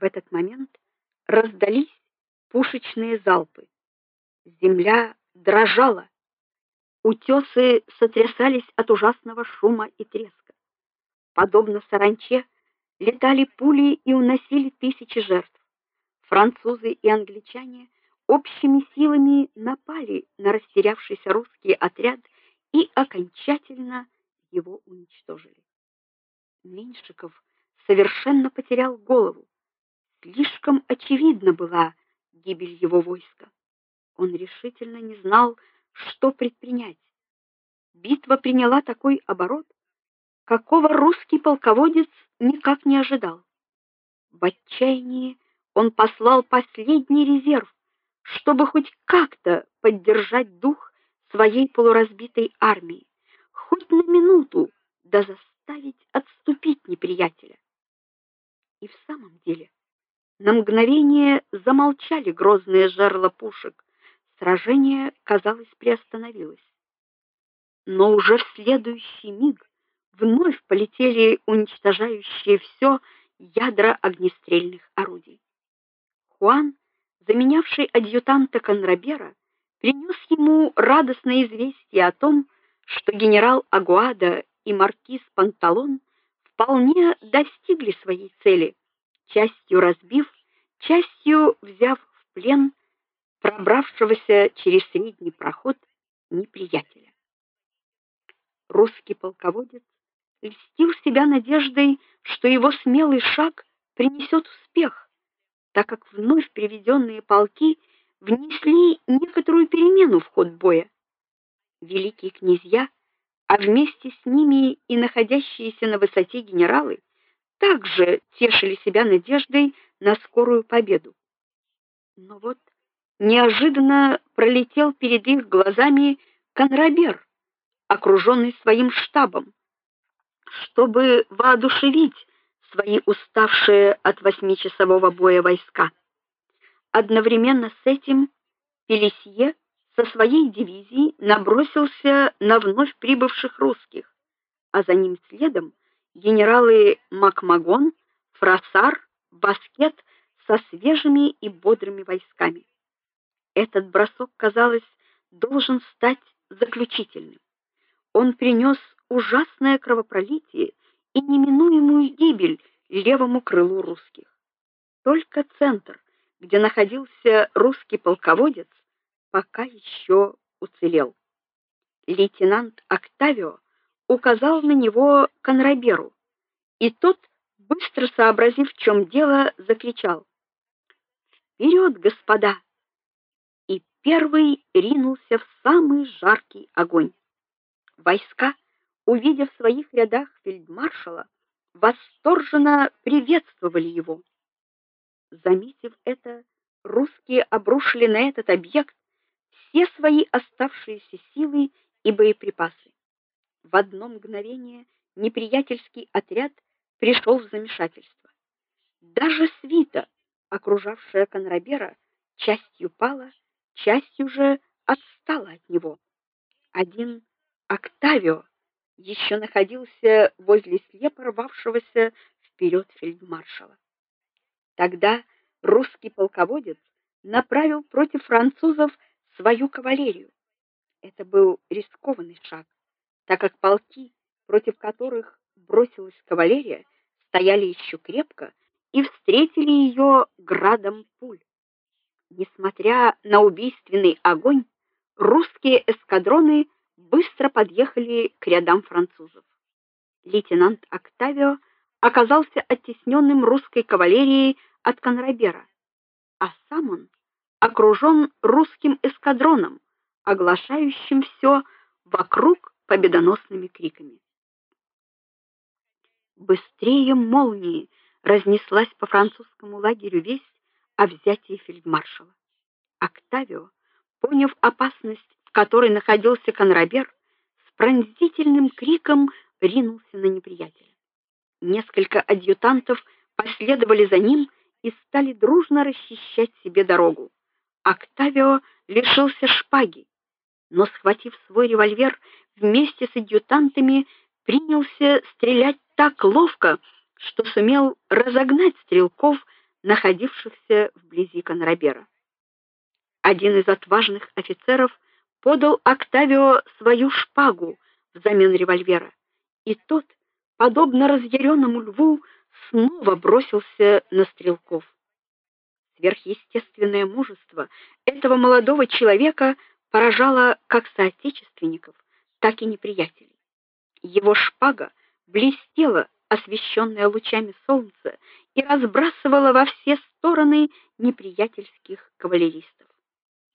В этот момент раздались пушечные залпы. Земля дрожала. Утесы сотрясались от ужасного шума и треска. Подобно саранче летали пули и уносили тысячи жертв. Французы и англичане общими силами напали на растерявшийся русский отряд и окончательно его уничтожили. Меньшиков совершенно потерял голову. Слишком очевидна была гибель его войска. Он решительно не знал, что предпринять. Битва приняла такой оборот, какого русский полководец никак не ожидал. В отчаянии он послал последний резерв, чтобы хоть как-то поддержать дух своей полуразбитой армии, хоть на минуту, да заставить отступить неприятеля. И в самом деле, на мгновение замолчали грозные жерла пушек. Сражение, казалось, приостановилось. Но уже в следующий миг вновь полетели уничтожающие все ядра огнестрельных орудий. Хуан, заменявший адъютанта Конрабера, принес ему радостное известие о том, что генерал Агуада и маркиз Панталон вполне достигли своей цели, частью разбив, частью взяв в плен пробравшегося через средний проход неприятеля. Русский полководец льстил себя надеждой, что его смелый шаг принесет успех, так как вновь приведенные полки внесли некоторую перемену в ход боя. Великие князья а вместе с ними и находящиеся на высоте генералы также тешили себя надеждой на скорую победу. Но вот неожиданно пролетел перед их глазами Конрабер, окруженный своим штабом, чтобы воодушевить свои уставшие от восьмичасового боя войска. Одновременно с этим Пелесье со своей дивизией набросился на вновь прибывших русских, а за ним следом генералы Макмагон, Фрасар, Баскет со свежими и бодрыми войсками. Этот бросок, казалось, должен стать заключительным. Он принес ужасное кровопролитие и неминуемую гибель левому крылу русских. Только центр, где находился русский полководец, пока еще уцелел. Лейтенант Октавио указал на него Конраберу, и тот, быстро сообразив, в чем дело, закричал: "Вперед, господа!" И первый ринулся в самый жаркий огонь. Войска, увидев в своих рядах фельдмаршала, восторженно приветствовали его. Заметив это, русские обрушили на этот объект все свои оставшиеся силы и боеприпасы. В одно мгновение неприятельский отряд пришел в замешательство. Даже свита, окружавшая Конрабера, частью пала, частью же отстала от него. Один Октавио еще находился возле слепо рвавшегося вперед фельдмаршала. Тогда русский полководец направил против французов свою кавалерию. Это был рискованный шаг, так как полки, против которых бросилась кавалерия, стояли еще крепко и встретили ее градом пуль. Несмотря на убийственный огонь, русские эскадроны быстро подъехали к рядам французов. Лейтенант Октавио оказался оттесненным русской кавалерией от Конрабера, а сам он окружен русским эскадроном, оглашающим все вокруг победоносными криками. Быстрее молнии разнеслась по французскому лагерю весть о взятии фельдмаршала. Октавио, поняв опасность, в которой находился Конрабер, с пронзительным криком ринулся на неприятеля. Несколько адъютантов последовали за ним и стали дружно расчищать себе дорогу. Октавио лишился шпаги, но схватив свой револьвер, вместе с адъютантами принялся стрелять так ловко, что сумел разогнать стрелков находившихся вблизи Конрабера. Один из отважных офицеров подал Октавио свою шпагу взамен револьвера, и тот, подобно разъяренному льву, снова бросился на стрелков. Сверхъестественное мужество этого молодого человека поражало как соотечественников, так и неприятелей. Его шпага блестела, освещенная лучами солнца, и разбрасывала во все стороны неприятельских кавалеристов.